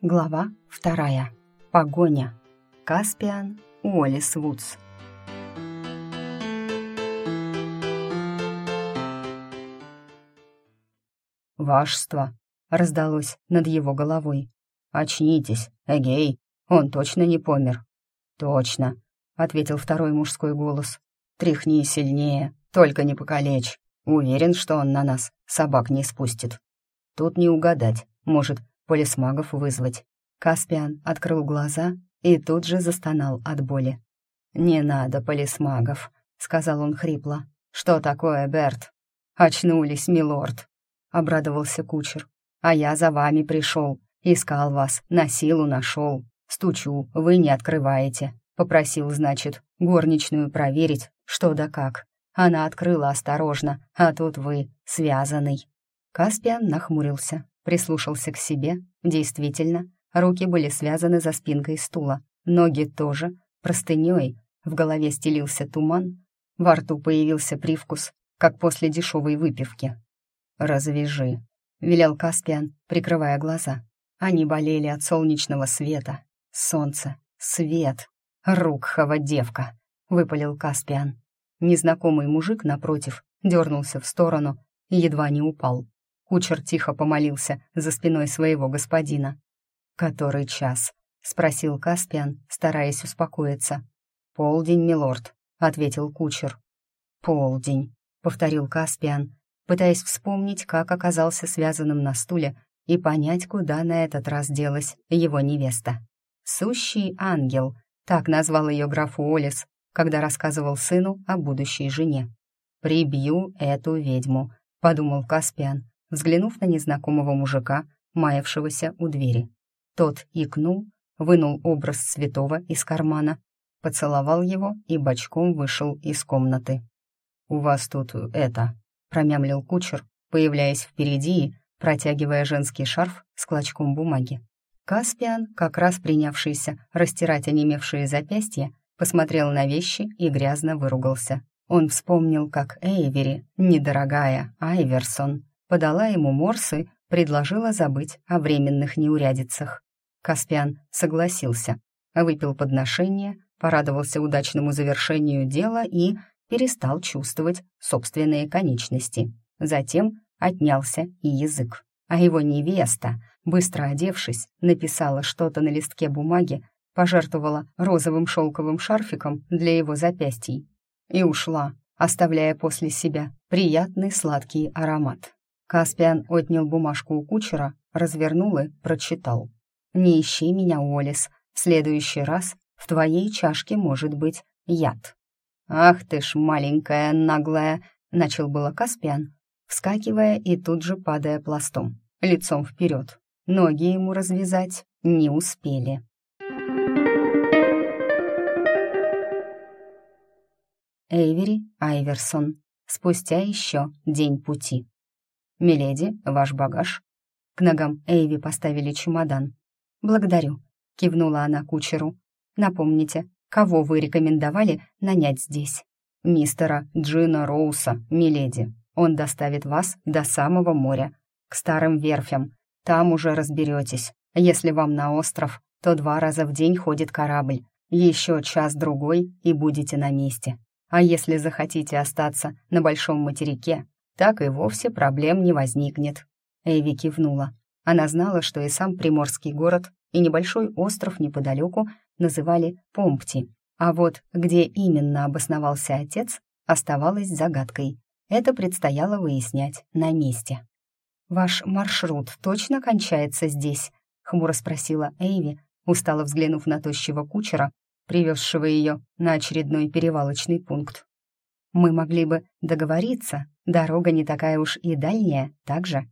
Глава вторая. Погоня. Каспиан Уоллес Вудс. «Вашество!» — раздалось над его головой. «Очнитесь, эгей, он точно не помер». «Точно», — ответил второй мужской голос. «Тряхни сильнее, только не покалечь. Уверен, что он на нас собак не спустит. Тут не угадать, может, полисмагов вызвать. Каспиан открыл глаза и тут же застонал от боли. «Не надо полисмагов», — сказал он хрипло. «Что такое, Берт?» «Очнулись, милорд», — обрадовался кучер. «А я за вами пришел, искал вас, на силу нашел. Стучу, вы не открываете. Попросил, значит, горничную проверить, что да как. Она открыла осторожно, а тут вы, связанный». Каспиан нахмурился, прислушался к себе. Действительно, руки были связаны за спинкой стула, ноги тоже, простыней, в голове стелился туман, во рту появился привкус, как после дешевой выпивки. «Развяжи», — велел Каспиан, прикрывая глаза. Они болели от солнечного света. Солнце, свет. «Рукхова девка», — выпалил Каспиан. Незнакомый мужик, напротив, дернулся в сторону и едва не упал. Кучер тихо помолился за спиной своего господина. «Который час?» — спросил Каспиан, стараясь успокоиться. «Полдень, милорд», — ответил кучер. «Полдень», — повторил Каспиан, пытаясь вспомнить, как оказался связанным на стуле и понять, куда на этот раз делась его невеста. «Сущий ангел», — так назвал ее граф Уоллес, когда рассказывал сыну о будущей жене. «Прибью эту ведьму», — подумал Каспиан, взглянув на незнакомого мужика, маявшегося у двери. Тот икнул, вынул образ святого из кармана, поцеловал его и бочком вышел из комнаты. «У вас тут это...» — промямлил кучер, появляясь впереди и протягивая женский шарф с клочком бумаги. Каспиан, как раз принявшийся растирать онемевшие запястья, посмотрел на вещи и грязно выругался. Он вспомнил, как Эйвери, недорогая Айверсон, подала ему морсы, предложила забыть о временных неурядицах. Каспиан согласился, выпил подношение, порадовался удачному завершению дела и перестал чувствовать собственные конечности. Затем отнялся и язык. А его невеста, быстро одевшись, написала что-то на листке бумаги, пожертвовала розовым шелковым шарфиком для его запястий и ушла, оставляя после себя приятный сладкий аромат. Каспиан отнял бумажку у кучера, развернул и прочитал. «Не ищи меня, Уоллес. В следующий раз в твоей чашке может быть яд». «Ах ты ж, маленькая наглая!» — начал было Каспиан, вскакивая и тут же падая пластом, лицом вперед. Ноги ему развязать не успели. Эйвери Айверсон. Спустя еще день пути. «Миледи, ваш багаж». К ногам Эйви поставили чемодан. «Благодарю», — кивнула она кучеру. «Напомните, кого вы рекомендовали нанять здесь?» «Мистера Джина Роуса, миледи. Он доставит вас до самого моря, к старым верфям. Там уже разберетесь. Если вам на остров, то два раза в день ходит корабль. Еще час-другой и будете на месте. А если захотите остаться на большом материке, так и вовсе проблем не возникнет». Эйви кивнула. Она знала, что и сам приморский город, и небольшой остров неподалеку называли Помпти. А вот где именно обосновался отец, оставалось загадкой. Это предстояло выяснять на месте. «Ваш маршрут точно кончается здесь?» — хмуро спросила Эйви, устало взглянув на тощего кучера, привезшего ее на очередной перевалочный пункт. «Мы могли бы договориться, дорога не такая уж и дальняя, так же?»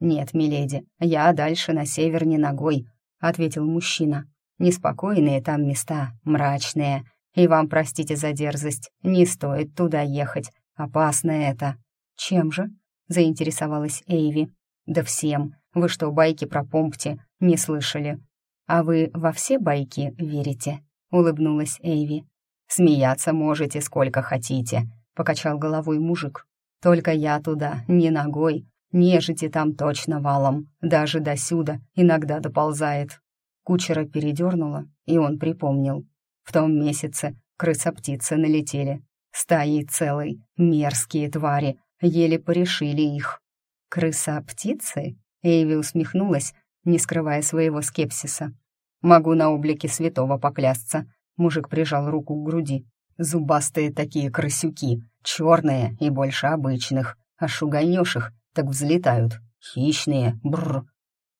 «Нет, миледи, я дальше на север не ногой», — ответил мужчина. «Неспокойные там места, мрачные, и вам, простите за дерзость, не стоит туда ехать, опасно это». «Чем же?» — заинтересовалась Эйви. «Да всем. Вы что, байки про Помпти не слышали? А вы во все байки верите?» — улыбнулась Эйви. «Смеяться можете сколько хотите», — покачал головой мужик. «Только я туда не ногой, Нежити там точно валом, даже до сюда иногда доползает. Кучера передернуло, и он припомнил. В том месяце крыса-птицы налетели. Стаи целой, мерзкие твари, еле порешили их. «Крыса-птицы?» — Эйви усмехнулась, не скрывая своего скепсиса. «Могу на облике святого поклясться», — мужик прижал руку к груди. «Зубастые такие крысюки, черные и больше обычных, а шуганешь их, так взлетают. Хищные, бррр».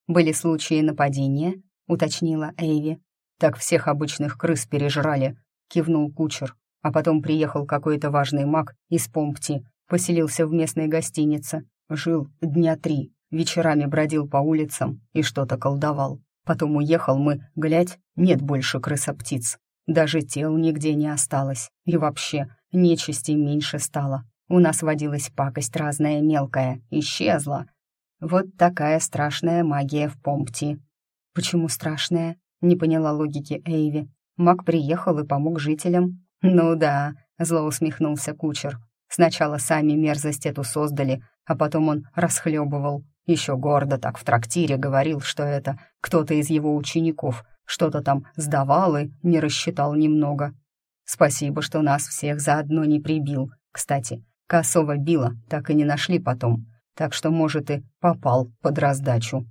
«Были случаи нападения?» — уточнила Эйви. «Так всех обычных крыс пережрали», — кивнул кучер. А потом приехал какой-то важный маг из Помпти, поселился в местной гостинице, жил дня три, вечерами бродил по улицам и что-то колдовал. Потом уехал мы, глядь, нет больше крыса-птиц. Даже тел нигде не осталось. И вообще, нечисти меньше стало. У нас водилась пакость разная мелкая, исчезла. Вот такая страшная магия в Помпти. Почему страшная? Не поняла логики Эйви. Маг приехал и помог жителям. Ну да, зло усмехнулся кучер. Сначала сами мерзость эту создали, а потом он расхлебывал. Еще гордо так в трактире говорил, что это кто-то из его учеников что-то там сдавал и не рассчитал немного. Спасибо, что нас всех заодно не прибил. Кстати, косого била так и не нашли потом, так что, может, и попал под раздачу.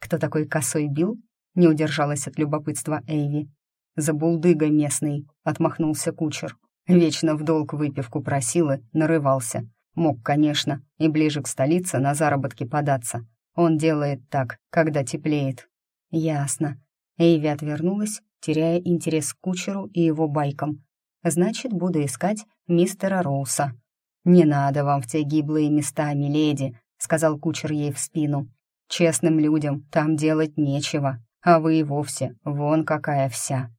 Кто такой косой бил? Не удержалась от любопытства Эйви. «За булдыга местный», — отмахнулся кучер. Вечно в долг выпивку просил и нарывался. Мог, конечно, и ближе к столице на заработки податься. Он делает так, когда теплеет. Ясно. Эйви отвернулась, теряя интерес к кучеру и его байкам. Значит, буду искать мистера Роуса. «Не надо вам в те гиблые места, миледи», — сказал кучер ей в спину. «Честным людям там делать нечего, а вы и вовсе вон какая вся».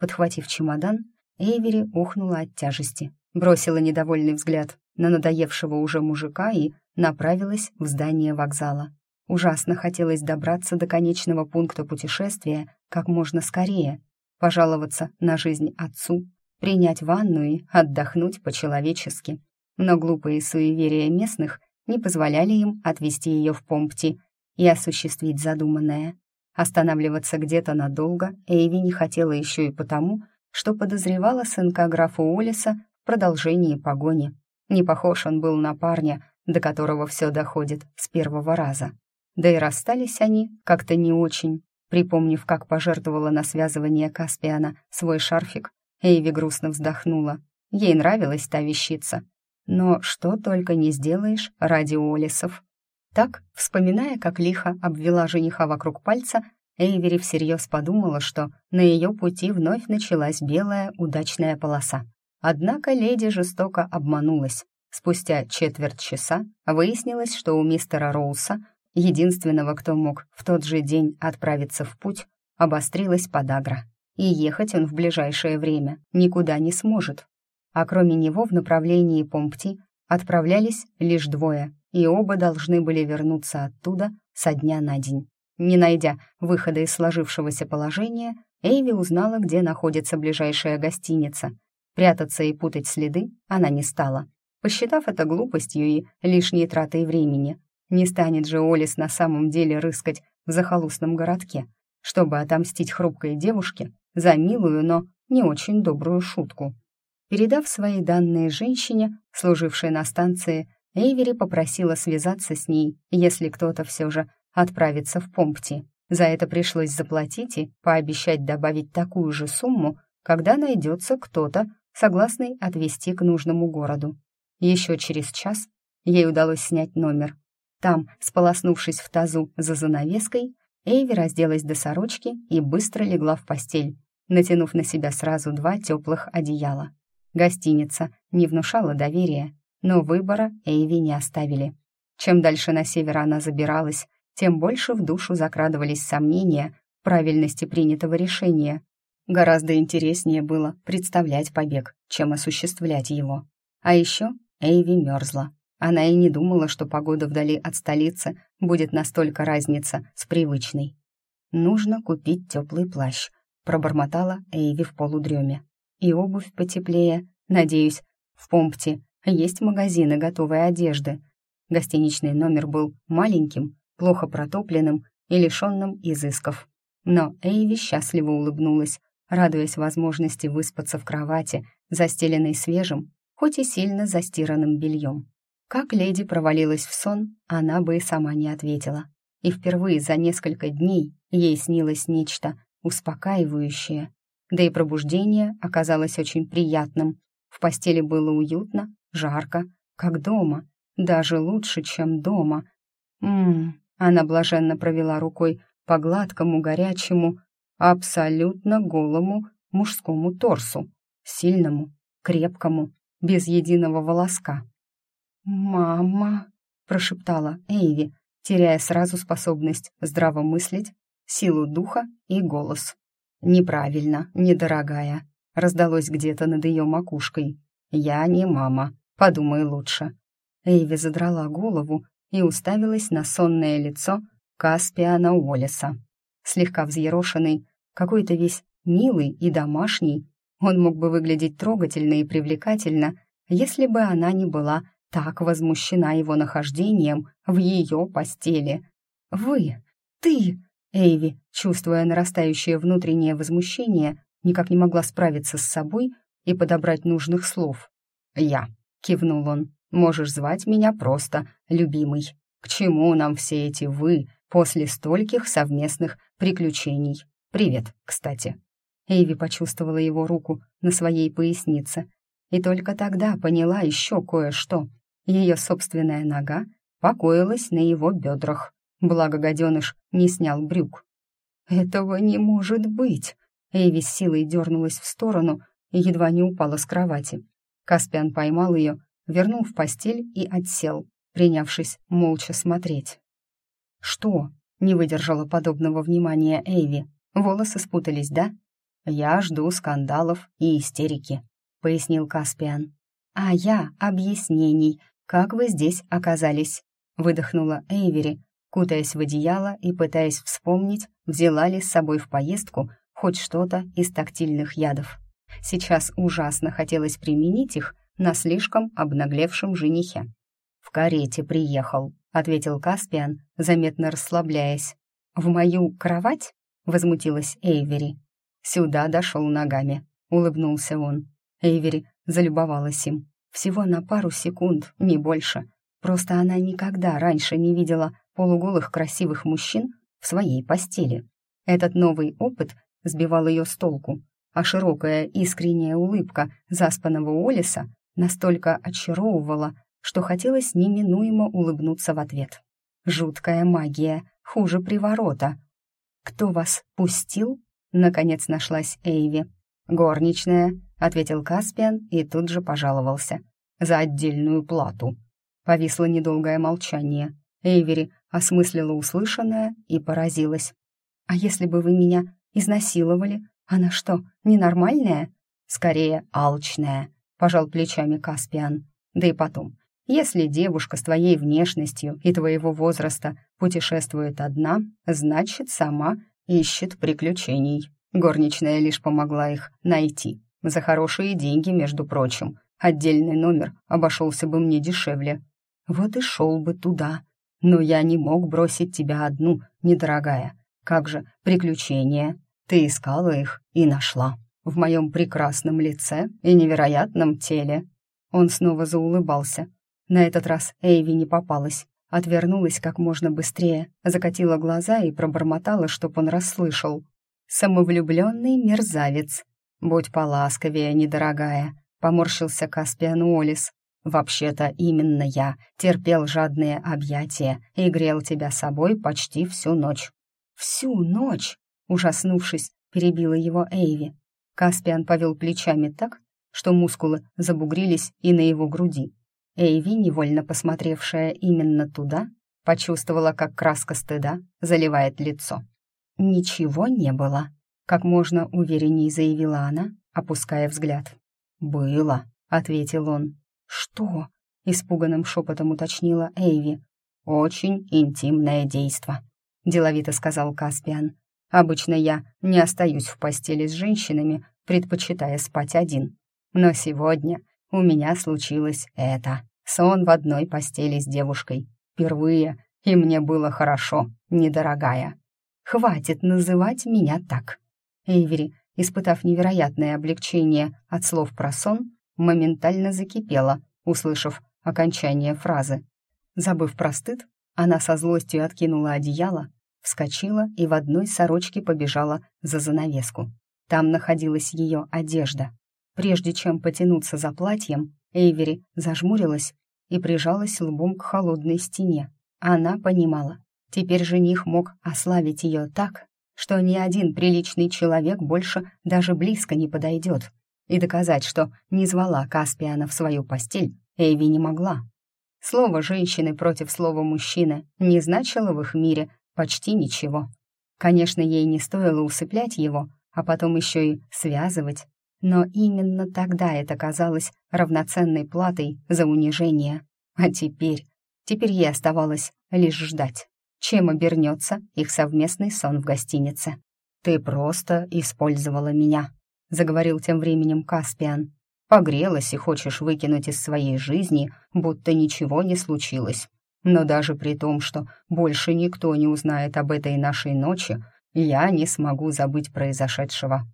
Подхватив чемодан, Эйвери ухнула от тяжести, бросила недовольный взгляд на надоевшего уже мужика и направилась в здание вокзала. Ужасно хотелось добраться до конечного пункта путешествия как можно скорее, пожаловаться на жизнь отцу, принять ванну и отдохнуть по-человечески. Но глупые суеверия местных не позволяли им отвезти ее в Помпти и осуществить задуманное. Останавливаться где-то надолго Эйви не хотела еще и потому, что подозревала сынка графа Олиса в продолжении погони. Не похож он был на парня, до которого все доходит с первого раза. Да и расстались они как-то не очень. Припомнив, как пожертвовала на связывание Каспиана свой шарфик, Эйви грустно вздохнула. Ей нравилась та вещица. Но что только не сделаешь ради Олисов. Так, вспоминая, как лихо обвела жениха вокруг пальца, Эйвери всерьез подумала, что на ее пути вновь началась белая удачная полоса. Однако леди жестоко обманулась. Спустя четверть часа выяснилось, что у мистера Роуса, единственного, кто мог в тот же день отправиться в путь, обострилась подагра, и ехать он в ближайшее время никуда не сможет. А кроме него в направлении Помпти отправлялись лишь двое, и оба должны были вернуться оттуда со дня на день. Не найдя выхода из сложившегося положения, Эйви узнала, где находится ближайшая гостиница. Прятаться и путать следы она не стала, посчитав это глупостью и лишней тратой времени. Не станет же Олис на самом деле рыскать в захолустном городке, чтобы отомстить хрупкой девушке за милую, но не очень добрую шутку. Передав свои данные женщине, служившей на станции, Эйвери попросила связаться с ней, если кто-то все же отправиться в Помпти. За это пришлось заплатить и пообещать добавить такую же сумму, когда найдется кто-то, согласный отвезти к нужному городу. Еще через час ей удалось снять номер. Там, сполоснувшись в тазу за занавеской, Эйви разделась до сорочки и быстро легла в постель, натянув на себя сразу два теплых одеяла. Гостиница не внушала доверия, но выбора Эйви не оставили. Чем дальше на север она забиралась, тем больше в душу закрадывались сомнения в правильности принятого решения. Гораздо интереснее было представлять побег, чем осуществлять его. А еще Эйви мерзла. Она и не думала, что погода вдали от столицы будет настолько разница с привычной. «Нужно купить теплый плащ», — пробормотала Эйви в полудреме. «И обувь потеплее. Надеюсь, в Помпте есть магазины готовой одежды. Гостиничный номер был маленьким, плохо протопленным и лишенным изысков. Но Эйви счастливо улыбнулась, радуясь возможности выспаться в кровати, застеленной свежим, хоть и сильно застиранным бельем. Как леди провалилась в сон, она бы и сама не ответила. И впервые за несколько дней ей снилось нечто успокаивающее. Да и пробуждение оказалось очень приятным. В постели было уютно, жарко, как дома, даже лучше, чем дома. Ммм, она блаженно провела рукой по гладкому, горячему, абсолютно голому мужскому торсу, сильному, крепкому, без единого волоска. «Мама!» — прошептала Эйви, теряя сразу способность здраво мыслить, силу духа и голос. «Неправильно, недорогая», — раздалось где-то над ее макушкой. «Я не мама, подумай лучше». Эйви задрала голову и уставилась на сонное лицо Каспиана Уоллеса. Слегка взъерошенный, какой-то весь милый и домашний, он мог бы выглядеть трогательно и привлекательно, если бы она не была так возмущена его нахождением в ее постели. «Вы! Ты!» Эйви, чувствуя нарастающее внутреннее возмущение, никак не могла справиться с собой и подобрать нужных слов. «Я», — кивнул он, — «можешь звать меня просто любимый. К чему нам все эти «вы» после стольких совместных приключений? Привет, кстати». Эйви почувствовала его руку на своей пояснице и только тогда поняла еще кое-что. Ее собственная нога покоилась на его бедрах, благо гаденыш не снял брюк. «Этого не может быть!» Эйви с силой дернулась в сторону и едва не упала с кровати. Каспиан поймал ее, вернул в постель и отсел, принявшись молча смотреть. «Что?» — не выдержала подобного внимания Эйви. «Волосы спутались, да?» «Я жду скандалов и истерики», — пояснил Каспиан. «А я объяснений, как вы здесь оказались?» — выдохнула Эйвери, кутаясь в одеяло и пытаясь вспомнить, взяла ли с собой в поездку хоть что-то из тактильных ядов. Сейчас ужасно хотелось применить их на слишком обнаглевшем женихе. «В карете приехал», — ответил Каспиан, заметно расслабляясь. «В мою кровать?» — возмутилась Эйвери. «Сюда дошел ногами», — улыбнулся он. Эйвери залюбовалась им. Всего на пару секунд, не больше. Просто она никогда раньше не видела полуголых красивых мужчин в своей постели. Этот новый опыт сбивал ее с толку, а широкая искренняя улыбка заспанного Олиса настолько очаровывала, что хотелось неминуемо улыбнуться в ответ. Жуткая магия, хуже приворота. «Кто вас пустил?» — наконец нашлась Эйви. «Горничная», — ответил Каспиан и тут же пожаловался. «За отдельную плату». Повисло недолгое молчание. Эйвери осмыслила услышанное и поразилась. «А если бы вы меня изнасиловали? Она что, ненормальная?» «Скорее, алчная», — пожал плечами Каспиан. «Да и потом, если девушка с твоей внешностью и твоего возраста путешествует одна, значит, сама ищет приключений». Горничная лишь помогла их найти. За хорошие деньги, между прочим. Отдельный номер обошелся бы мне дешевле. Вот и шел бы туда. Но я не мог бросить тебя одну, недорогая. Как же приключения? Ты искала их и нашла. В моем прекрасном лице и невероятном теле. Он снова заулыбался. На этот раз Эйви не попалась. Отвернулась как можно быстрее, закатила глаза и пробормотала, чтоб он расслышал самовлюбленный мерзавец. Будь поласковее, недорогая, поморщился Каспиан Уоллес. Вообще-то именно я терпел жадные объятия и грел тебя собой почти всю ночь. Всю ночь, ужаснувшись, перебила его Эйви. Каспиан повел плечами так, что мускулы забугрились и на его груди. Эйви, невольно посмотревшая именно туда, почувствовала, как краска стыда заливает лицо. «Ничего не было», — как можно увереннее заявила она, опуская взгляд. «Было», — ответил он. «Что?» — испуганным шепотом уточнила Эйви. «Очень интимное действо», — деловито сказал Каспиан. «Обычно я не остаюсь в постели с женщинами, предпочитая спать один. Но сегодня у меня случилось это. сон в одной постели с девушкой. Впервые, и мне было хорошо, недорогая. Хватит называть меня так. Эйвери, испытав невероятное облегчение от слов про сон, моментально закипела, услышав окончание фразы. Забыв про стыд, она со злостью откинула одеяло, вскочила и в одной сорочке побежала за занавеску. Там находилась ее одежда. Прежде чем потянуться за платьем, Эйвери зажмурилась и прижалась лбом к холодной стене. Она понимала, теперь жених мог ославить ее так, что ни один приличный человек больше даже близко не подойдет. И доказать, что не звала Каспиана в свою постель, Эйви не могла. Слово женщины против слова мужчины не значило в их мире почти ничего. Конечно, ей не стоило усыплять его, а потом еще и связывать, но именно тогда это казалось равноценной платой за унижение. А теперь, теперь ей оставалось лишь ждать, чем обернется их совместный сон в гостинице. «Ты просто использовала меня», — заговорил тем временем Каспиан. «Погрелась и хочешь выкинуть из своей жизни, будто ничего не случилось. Но даже при том, что больше никто не узнает об этой нашей ночи, я не смогу забыть произошедшего.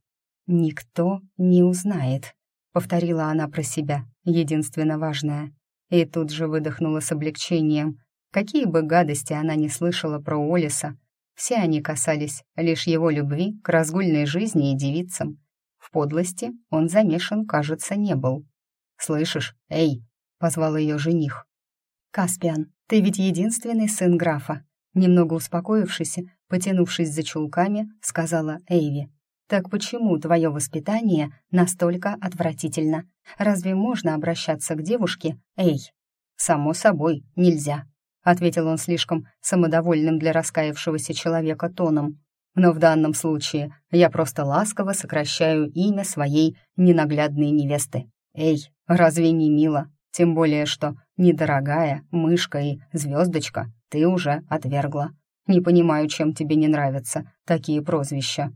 «Никто не узнает», — повторила она про себя, единственно важное. И тут же выдохнула с облегчением. Какие бы гадости она ни слышала про Олиса, все они касались лишь его любви к разгульной жизни и девицам. В подлости он замешан, кажется, не был. «Слышишь, эй!» — позвал ее жених. «Каспиан, ты ведь единственный сын графа», немного успокоившись, потянувшись за чулками, сказала Эйви. Так почему твое воспитание настолько отвратительно? Разве можно обращаться к девушке «Эй»?» «Само собой, нельзя», — ответил он слишком самодовольным для раскаявшегося человека тоном. «Но в данном случае я просто ласково сокращаю имя своей ненаглядной невесты. Эй, разве не мило? Тем более, что недорогая мышка и звездочка ты уже отвергла. Не понимаю, чем тебе не нравятся такие прозвища».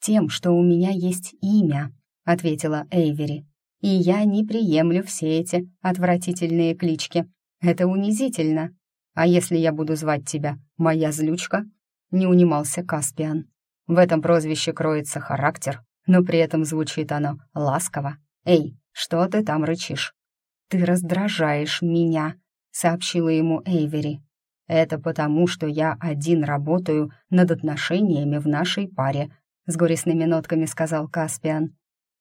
«Тем, что у меня есть имя», — ответила Эйвери. «И я не приемлю все эти отвратительные клички. Это унизительно. А если я буду звать тебя «моя злючка»?» — не унимался Каспиан. В этом прозвище кроется характер, но при этом звучит оно ласково. «Эй, что ты там рычишь?» «Ты раздражаешь меня», — сообщила ему Эйвери. «Это потому, что я один работаю над отношениями в нашей паре», — с горестными нотками сказал Каспиан.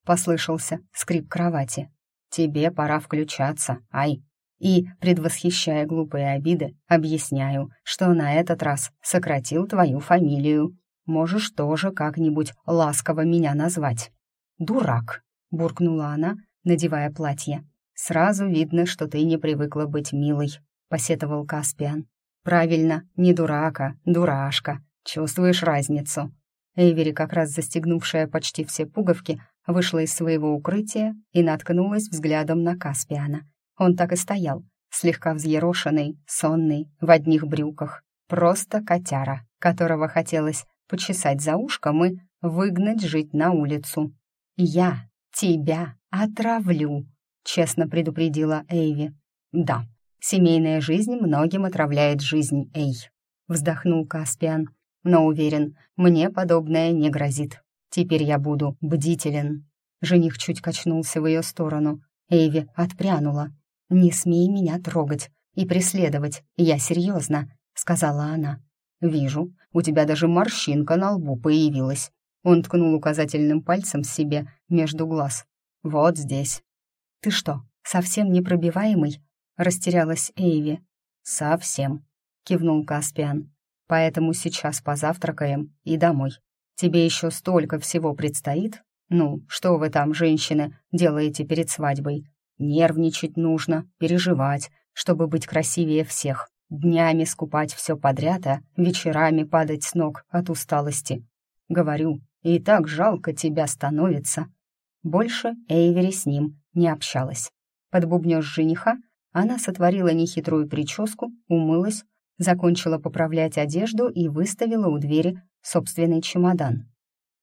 Послышался скрип кровати. «Тебе пора включаться, ай!» И, предвосхищая глупые обиды, объясняю, что на этот раз сократил твою фамилию. Можешь тоже как-нибудь ласково меня назвать. «Дурак!» — буркнула она, надевая платье. «Сразу видно, что ты не привыкла быть милой», — посетовал Каспиан. «Правильно, не дурака, дурашка. Чувствуешь разницу?» Эйвери, как раз застегнувшая почти все пуговки, вышла из своего укрытия и наткнулась взглядом на Каспиана. Он так и стоял, слегка взъерошенный, сонный, в одних брюках. Просто котяра, которого хотелось почесать за ушком и выгнать жить на улицу. «Я тебя отравлю», — честно предупредила Эйви. «Да, семейная жизнь многим отравляет жизнь, Эй», — вздохнул Каспиан но уверен, мне подобное не грозит. Теперь я буду бдителен». Жених чуть качнулся в ее сторону. Эйви отпрянула. «Не смей меня трогать и преследовать, я серьезно», — сказала она. «Вижу, у тебя даже морщинка на лбу появилась». Он ткнул указательным пальцем себе между глаз. «Вот здесь». «Ты что, совсем непробиваемый?» — растерялась Эйви. «Совсем», — кивнул Каспиан. Поэтому сейчас позавтракаем и домой. Тебе еще столько всего предстоит. Ну, что вы там, женщины, делаете перед свадьбой? Нервничать нужно, переживать, чтобы быть красивее всех. Днями скупать все подряд, а вечерами падать с ног от усталости. Говорю, и так жалко тебя становится. Больше Эйвери с ним не общалась. Под бубнёж жениха она сотворила нехитрую прическу, умылась, закончила поправлять одежду и выставила у двери собственный чемодан.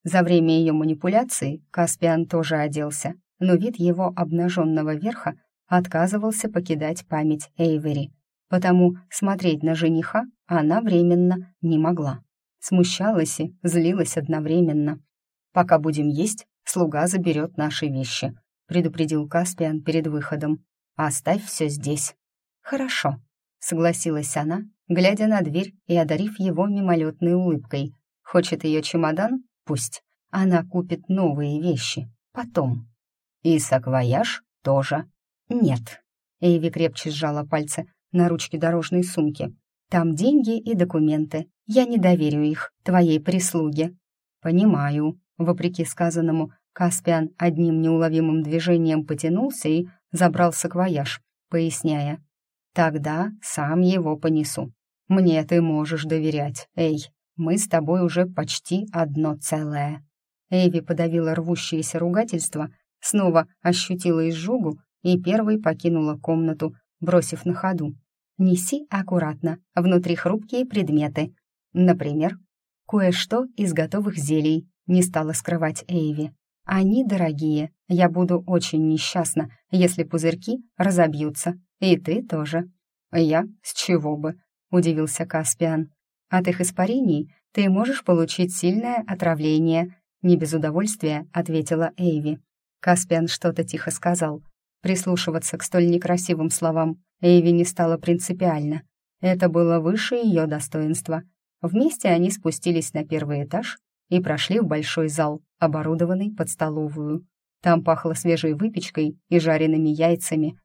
За время ее манипуляций Каспиан тоже оделся, но вид его обнаженного верха отказывался покидать память Эйвери, потому смотреть на жениха она временно не могла. Смущалась и злилась одновременно. «Пока будем есть, слуга заберет наши вещи», предупредил Каспиан перед выходом. «Оставь все здесь». «Хорошо», — согласилась она, глядя на дверь и одарив его мимолетной улыбкой. «Хочет ее чемодан? Пусть. Она купит новые вещи. Потом». «И саквояж тоже». «Нет». Эйви крепче сжала пальцы на ручке дорожной сумки. «Там деньги и документы. Я не доверю их твоей прислуге». «Понимаю», — вопреки сказанному, Каспиан одним неуловимым движением потянулся и забрал саквояж, поясняя. «Тогда сам его понесу. Мне ты можешь доверять, эй, мы с тобой уже почти одно целое». Эйви подавила рвущееся ругательство, снова ощутила изжогу и первой покинула комнату, бросив на ходу. «Неси аккуратно, внутри хрупкие предметы. Например, кое-что из готовых зелий», не стала скрывать Эйви. Они дорогие. Я буду очень несчастна, если пузырьки разобьются. И ты тоже. Я? С чего бы? Удивился Каспиан. От их испарений ты можешь получить сильное отравление. Не без удовольствия ответила Эйви. Каспиан что-то тихо сказал. Прислушиваться к столь некрасивым словам Эйви не стало принципиально. Это было выше ее достоинства. Вместе они спустились на первый этаж и прошли в большой зал, оборудованный под столовую. Там пахло свежей выпечкой и жареными яйцами.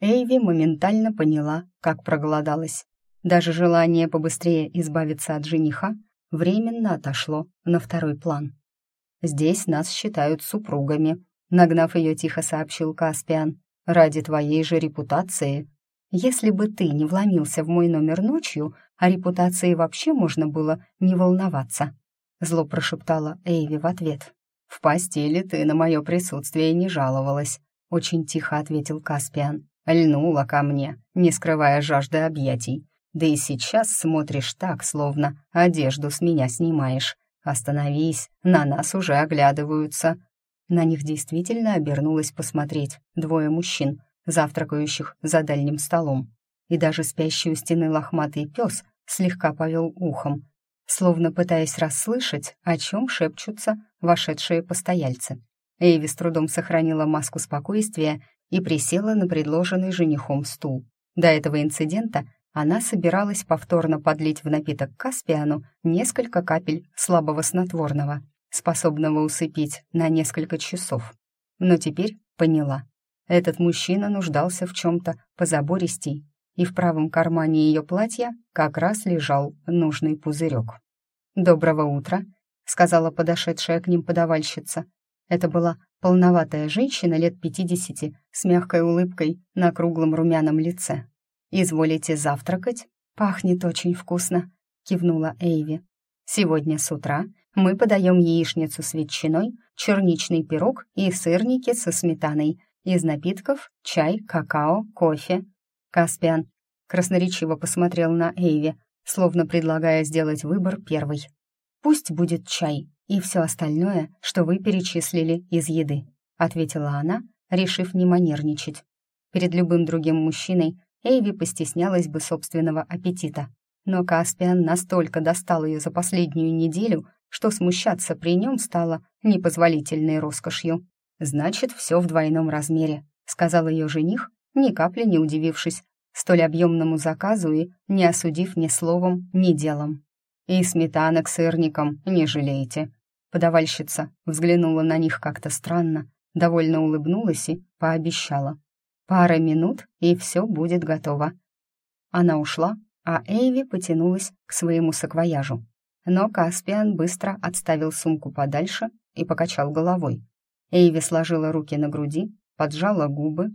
Эйви моментально поняла, как проголодалась. Даже желание побыстрее избавиться от жениха временно отошло на второй план. «Здесь нас считают супругами», — нагнав ее тихо сообщил Каспиан. «Ради твоей же репутации. Если бы ты не вломился в мой номер ночью, о репутации вообще можно было не волноваться», Зло прошептала Эйви в ответ. «В постели ты на мое присутствие не жаловалась», — очень тихо ответил Каспиан. «Льнула ко мне, не скрывая жажды объятий. Да и сейчас смотришь так, словно одежду с меня снимаешь. Остановись, на нас уже оглядываются». На них действительно обернулась посмотреть двое мужчин, завтракающих за дальним столом. И даже спящий у стены лохматый пес слегка повел ухом, словно пытаясь расслышать, о чем шепчутся вошедшие постояльцы. Эйви с трудом сохранила маску спокойствия и присела на предложенный женихом стул. До этого инцидента она собиралась повторно подлить в напиток Каспиану несколько капель слабого снотворного, способного усыпить на несколько часов. Но теперь поняла. Этот мужчина нуждался в чем-то позабористей и в правом кармане ее платья как раз лежал нужный пузырек. «Доброго утра», — сказала подошедшая к ним подавальщица. Это была полноватая женщина лет пятидесяти с мягкой улыбкой на круглом румяном лице. «Изволите завтракать? Пахнет очень вкусно», — кивнула Эйви. «Сегодня с утра мы подаем яичницу с ветчиной, черничный пирог и сырники со сметаной. Из напитков — чай, какао, кофе. Каспиан красноречиво посмотрел на Эйви, словно предлагая сделать выбор первый. «Пусть будет чай и все остальное, что вы перечислили из еды», ответила она, решив не манерничать. Перед любым другим мужчиной Эйви постеснялась бы собственного аппетита. Но Каспиан настолько достал ее за последнюю неделю, что смущаться при нем стало непозволительной роскошью. «Значит, все в двойном размере», — сказал ее жених, ни капли не удивившись столь объемному заказу и не осудив ни словом, ни делом. «И сметанок сырником не жалейте». Подавальщица взглянула на них как-то странно, довольно улыбнулась и пообещала. «Пара минут, и все будет готово». Она ушла, а Эйви потянулась к своему саквояжу. Но Каспиан быстро отставил сумку подальше и покачал головой. Эйви сложила руки на груди, поджала губы.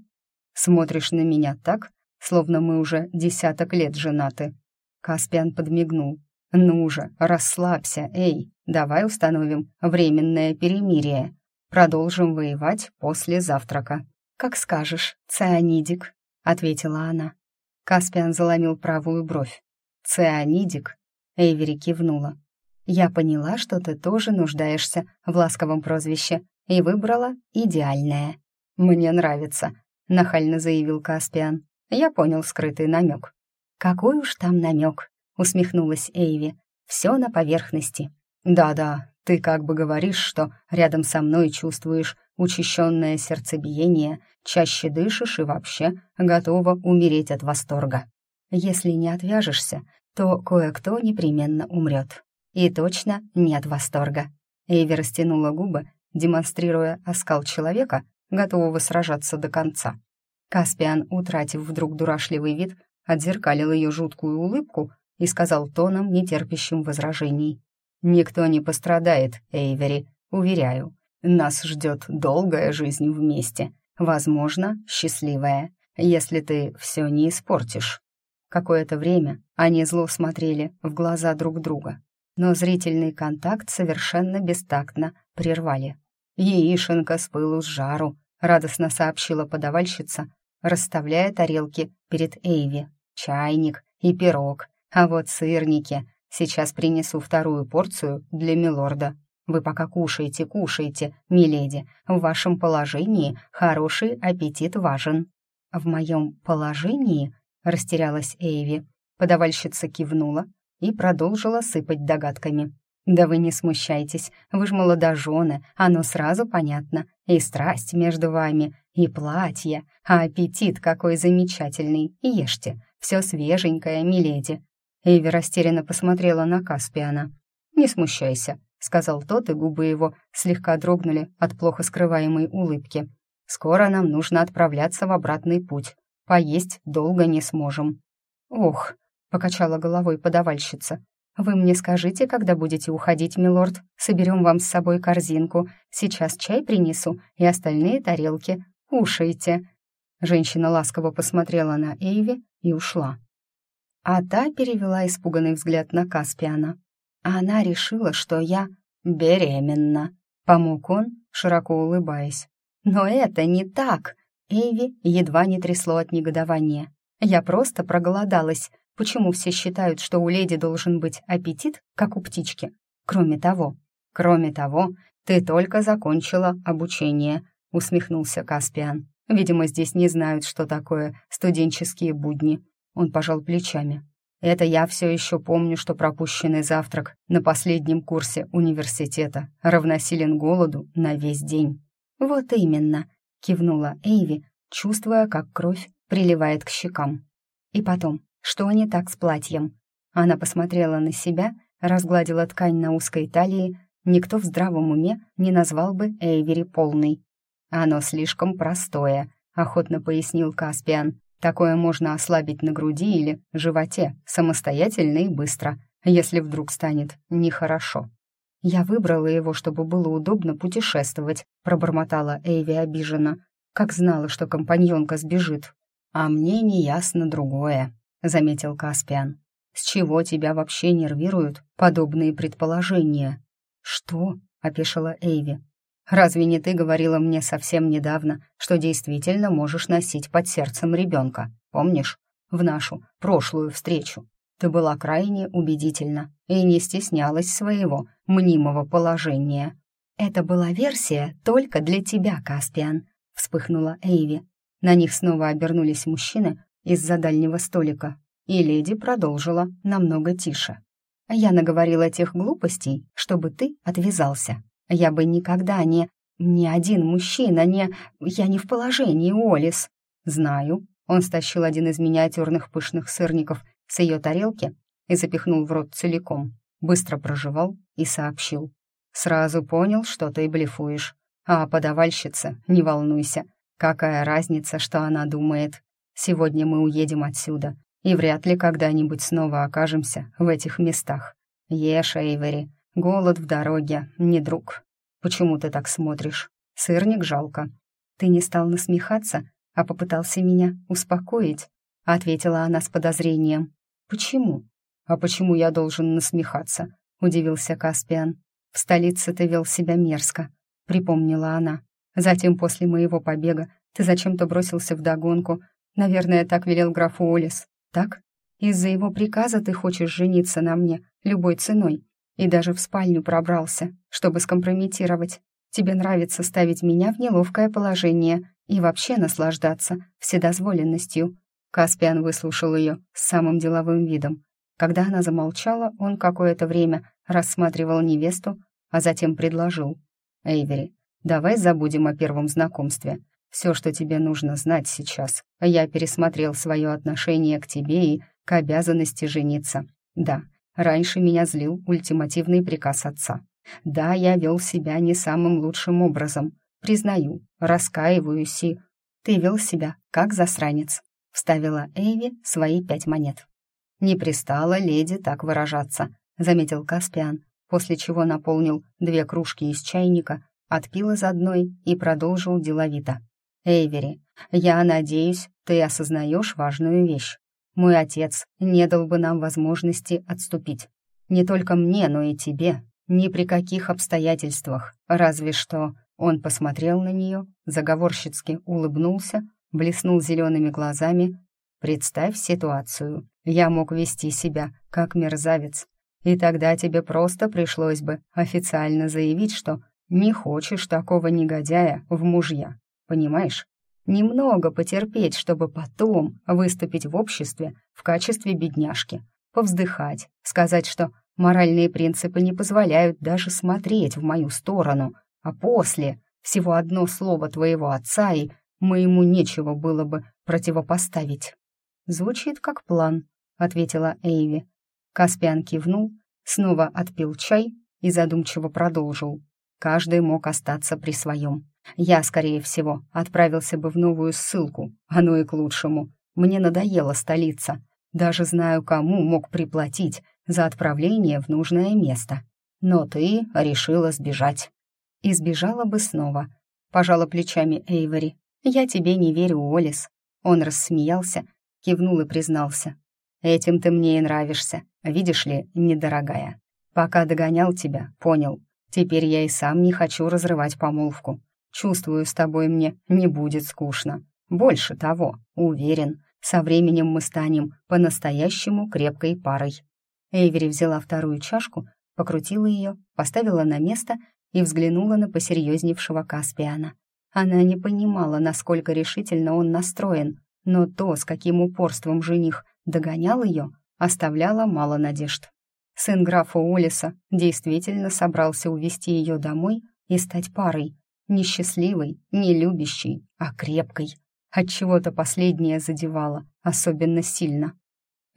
«Смотришь на меня так, словно мы уже десяток лет женаты». Каспиан подмигнул. «Ну же, расслабься, эй, давай установим временное перемирие. Продолжим воевать после завтрака». «Как скажешь, цианидик», — ответила она. Каспиан заломил правую бровь. «Цианидик?» — Эйвери кивнула. «Я поняла, что ты тоже нуждаешься в ласковом прозвище и выбрала идеальное. Мне нравится», — нахально заявил Каспиан. Я понял скрытый намек. «Какой уж там намек», — усмехнулась Эйви. «Все на поверхности». «Да-да, ты как бы говоришь, что рядом со мной чувствуешь учащенное сердцебиение, чаще дышишь и вообще готова умереть от восторга. Если не отвяжешься, то кое-кто непременно умрет. И точно не от восторга». Эйви растянула губы, демонстрируя оскал человека, готового сражаться до конца. Каспиан, утратив вдруг дурашливый вид, отзеркалил ее жуткую улыбку и сказал тоном, нетерпящим возражений. «Никто не пострадает, Эйвери, уверяю. Нас ждет долгая жизнь вместе, возможно, счастливая, если ты все не испортишь». Какое-то время они зло смотрели в глаза друг друга, но зрительный контакт совершенно бестактно прервали. «Яишенка с пылу с жару», — радостно сообщила подавальщица, расставляя тарелки перед Эйви. «Чайник и пирог, а вот сырники. Сейчас принесу вторую порцию для милорда. Вы пока кушайте, кушайте, миледи. В вашем положении хороший аппетит важен». «В моем положении?» — растерялась Эйви. Подавальщица кивнула и продолжила сыпать догадками. «Да вы не смущайтесь, вы ж молодожены, оно сразу понятно. И страсть между вами, и платье, а аппетит какой замечательный. Ешьте, все свеженькое, миледи». Эйви растерянно посмотрела на Каспиана. «Не смущайся», — сказал тот, и губы его слегка дрогнули от плохо скрываемой улыбки. «Скоро нам нужно отправляться в обратный путь. Поесть долго не сможем». «Ох», — покачала головой подавальщица, «Вы мне скажите, когда будете уходить, милорд. Соберем вам с собой корзинку. Сейчас чай принесу и остальные тарелки. Кушайте». Женщина ласково посмотрела на Эйви и ушла. А та перевела испуганный взгляд на Каспиана. А она решила, что я беременна. Помог он, широко улыбаясь. «Но это не так!» Эйви едва не трясло от негодования. «Я просто проголодалась. Почему все считают, что у леди должен быть аппетит, как у птички? Кроме того, кроме того, ты только закончила обучение, усмехнулся Каспиан. Видимо, здесь не знают, что такое студенческие будни. Он пожал плечами. Это я все еще помню, что пропущенный завтрак на последнем курсе университета равносилен голоду на весь день. Вот именно, кивнула Эйви, чувствуя, как кровь приливает к щекам. И потом, что не так с платьем? Она посмотрела на себя, разгладила ткань на узкой талии. Никто в здравом уме не назвал бы Эйвери полной. «Оно слишком простое», — охотно пояснил Каспиан. «Такое можно ослабить на груди или животе, самостоятельно и быстро, если вдруг станет нехорошо». «Я выбрала его, чтобы было удобно путешествовать», — пробормотала Эйви обиженно, как знала, что компаньонка сбежит. «А мне не ясно другое», заметил Каспиан. «С чего тебя вообще нервируют подобные предположения?» «Что?» — опешила Эйви. «Разве не ты говорила мне совсем недавно, что действительно можешь носить под сердцем ребенка? Помнишь? В нашу прошлую встречу. Ты была крайне убедительна и не стеснялась своего мнимого положения». «Это была версия только для тебя, Каспиан», — вспыхнула Эйви. На них снова обернулись мужчины, из-за дальнего столика, и леди продолжила намного тише. «Я наговорила тех глупостей, чтобы ты отвязался. Я бы никогда не... Ни один мужчина не... Я не в положении, Олис». «Знаю». Он стащил один из миниатюрных пышных сырников с ее тарелки и запихнул в рот целиком. Быстро проживал и сообщил. «Сразу понял, что ты блефуешь. А подавальщица, не волнуйся. Какая разница, что она думает? Сегодня мы уедем отсюда, и вряд ли когда-нибудь снова окажемся в этих местах. Ешь, Эйвери, голод в дороге, не друг. Почему ты так смотришь? Сырник жалко. Ты не стал насмехаться, а попытался меня успокоить, ответила она с подозрением. Почему? А почему я должен насмехаться? Удивился Каспиан. В столице ты вел себя мерзко, припомнила она. Затем после моего побега ты зачем-то бросился в догонку Наверное, так велел граф Уоллес. Так? Из-за его приказа ты хочешь жениться на мне любой ценой и даже в спальню пробрался, чтобы скомпрометировать. Тебе нравится ставить меня в неловкое положение и вообще наслаждаться вседозволенностью». Каспиан выслушал ее с самым деловым видом. Когда она замолчала, он какое-то время рассматривал невесту, а затем предложил. «Эйвери, давай забудем о первом знакомстве. Все, что тебе нужно знать сейчас. Я пересмотрел свое отношение к тебе и к обязанности жениться. Да, раньше меня злил ультимативный приказ отца. Да, я вел себя не самым лучшим образом. Признаю, раскаиваюсь и... Ты вел себя как засранец. Вставила Эйви свои пять монет. «Не пристала леди так выражаться», — заметил Каспиан, после чего наполнил две кружки из чайника, отпил из одной и продолжил деловито. «Эйвери, я надеюсь, ты осознаешь важную вещь. Мой отец не дал бы нам возможности отступить. Не только мне, но и тебе. Ни при каких обстоятельствах. Разве что он посмотрел на нее, заговорщицки улыбнулся, блеснул зелеными глазами. Представь ситуацию. Я мог вести себя как мерзавец. И тогда тебе просто пришлось бы официально заявить, что не хочешь такого негодяя в мужья. Понимаешь? Немного потерпеть, чтобы потом выступить в обществе в качестве бедняжки, повздыхать, сказать, что моральные принципы не позволяют даже смотреть в мою сторону, а после всего одно слово твоего отца, и моему нечего было бы противопоставить. «Звучит как план», — ответила Эйви. Каспиан кивнул, снова отпил чай и задумчиво продолжил. Каждый мог остаться при своем. Я, скорее всего, отправился бы в новую ссылку, оно и к лучшему. Мне надоела столица. Даже знаю, кому мог приплатить за отправление в нужное место. Но ты решила сбежать. И сбежала бы снова. Пожала плечами Эйвори. «Я тебе не верю, Олис». Он рассмеялся, кивнул и признался. «Этим ты мне и нравишься, видишь ли, недорогая. Пока догонял тебя, понял. Теперь я и сам не хочу разрывать помолвку. Чувствую, с тобой мне не будет скучно. Больше того, уверен, со временем мы станем по-настоящему крепкой парой». Эйвери взяла вторую чашку, покрутила ее, поставила на место и взглянула на посерьезневшего Каспиана. Она не понимала, насколько решительно он настроен, но то, с каким упорством жених догонял ее, оставляло мало надежд. Сын графа Олиса действительно собрался увести ее домой и стать парой, не счастливой, не любящей, а крепкой. Отчего-то последнее задевало, особенно сильно.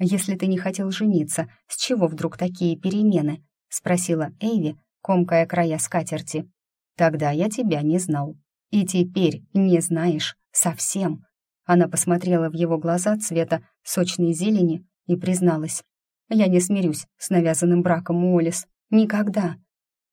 «Если ты не хотел жениться, с чего вдруг такие перемены?» — спросила Эйви, комкая края скатерти. «Тогда я тебя не знал. И теперь не знаешь совсем». Она посмотрела в его глаза цвета сочной зелени и призналась. «Я не смирюсь с навязанным браком, Уоллес. Никогда.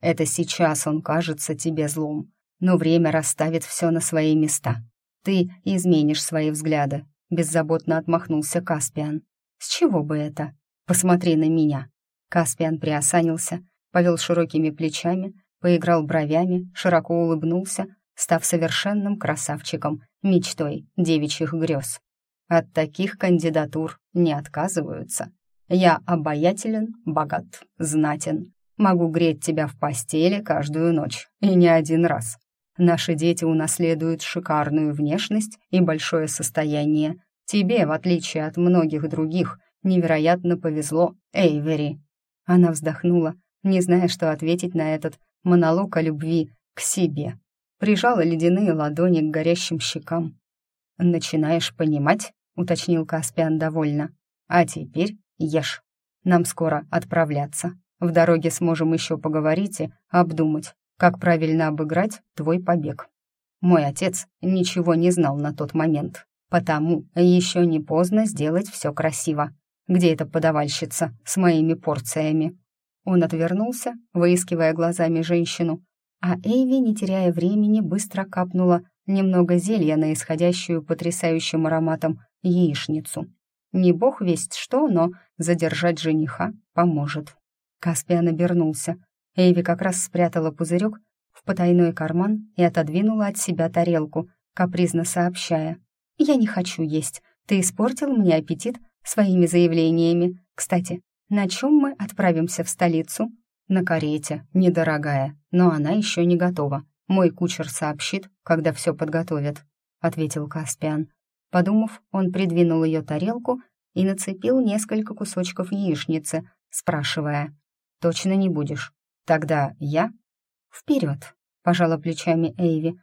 Это сейчас он кажется тебе злом, но время расставит все на свои места. Ты изменишь свои взгляды», — беззаботно отмахнулся Каспиан. «С чего бы это? Посмотри на меня». Каспиан приосанился, повел широкими плечами, поиграл бровями, широко улыбнулся, став совершенным красавчиком, мечтой девичьих грез. От таких кандидатур не отказываются. Я обаятелен, богат, знатен. Могу греть тебя в постели каждую ночь, и не один раз. Наши дети унаследуют шикарную внешность и большое состояние. Тебе, в отличие от многих других, невероятно повезло, Эйвери». Она вздохнула, не зная, что ответить на этот монолог о любви к себе. Прижала ледяные ладони к горящим щекам. «Начинаешь понимать?» — уточнил Каспиан довольно. «А теперь ешь. Нам скоро отправляться. В дороге сможем еще поговорить и обдумать, как правильно обыграть твой побег. Мой отец ничего не знал на тот момент, потому еще не поздно сделать все красиво. Где эта подавальщица с моими порциями?» Он отвернулся, выискивая глазами женщину, а Эйви, не теряя времени, быстро капнула немного зелья на исходящую потрясающим ароматом яичницу. Не бог весть что, но задержать жениха поможет. Каспиан обернулся. Эйви как раз спрятала пузырек в потайной карман и отодвинула от себя тарелку, капризно сообщая. «Я не хочу есть. Ты испортил мне аппетит своими заявлениями. Кстати, на чем мы отправимся в столицу?» «На карете, недорогая, но она еще не готова. Мой кучер сообщит, когда все подготовят», — ответил Каспиан. Подумав, он придвинул ее тарелку и нацепил несколько кусочков яичницы, спрашивая, «Точно не будешь? Тогда я?» «Вперед!» — пожала плечами Эйви.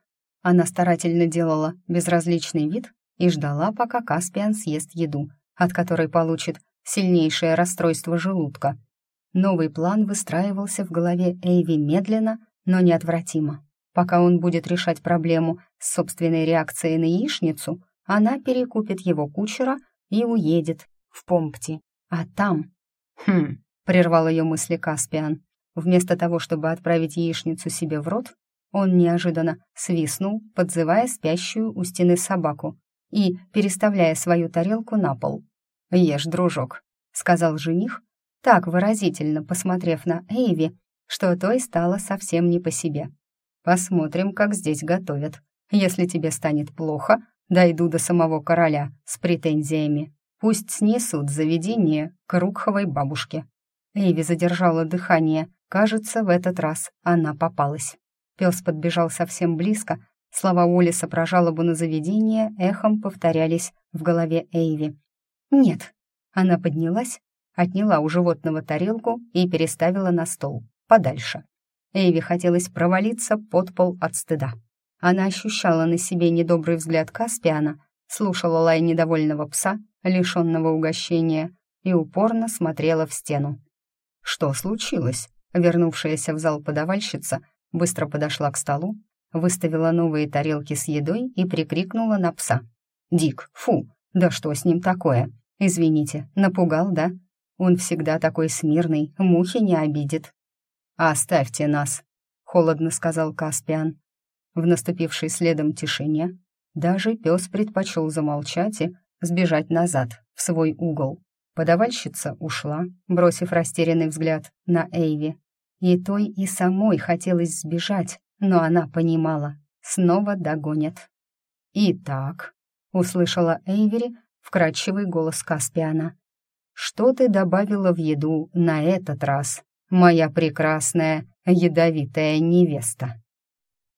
Она старательно делала безразличный вид и ждала, пока Каспиан съест еду, от которой получит сильнейшее расстройство желудка. Новый план выстраивался в голове Эйви медленно, но неотвратимо. Пока он будет решать проблему с собственной реакцией на яичницу, она перекупит его кучера и уедет в Помпти. А там... Хм, прервал ее мысли Каспиан. Вместо того, чтобы отправить яичницу себе в рот, он неожиданно свистнул, подзывая спящую у стены собаку и переставляя свою тарелку на пол. «Ешь, дружок», — сказал жених, так выразительно посмотрев на Эйви, что той стало совсем не по себе. «Посмотрим, как здесь готовят. Если тебе станет плохо, дойду до самого короля с претензиями. Пусть снесут заведение к Рукховой бабушке». Эйви задержала дыхание. Кажется, в этот раз она попалась. Пес подбежал совсем близко. Слова Олиса про жалобу на заведение эхом повторялись в голове Эйви. «Нет». Она поднялась, отняла у животного тарелку и переставила на стол, подальше. Эйви хотелось провалиться под пол от стыда. Она ощущала на себе недобрый взгляд Каспиана, слушала лай недовольного пса, лишенного угощения, и упорно смотрела в стену. «Что случилось?» Вернувшаяся в зал подавальщица быстро подошла к столу, выставила новые тарелки с едой и прикрикнула на пса. «Дик, фу, да что с ним такое? Извините, напугал, да? Он всегда такой смирный, мухи не обидит». «Оставьте нас», — холодно сказал Каспиан. В наступившей следом тишине даже пес предпочел замолчать и сбежать назад, в свой угол. Подавальщица ушла, бросив растерянный взгляд на Эйви. И той и самой хотелось сбежать, но она понимала, снова догонят. «Итак», — услышала Эйвери вкрадчивый голос Каспиана, «что ты добавила в еду на этот раз, моя прекрасная ядовитая невеста?»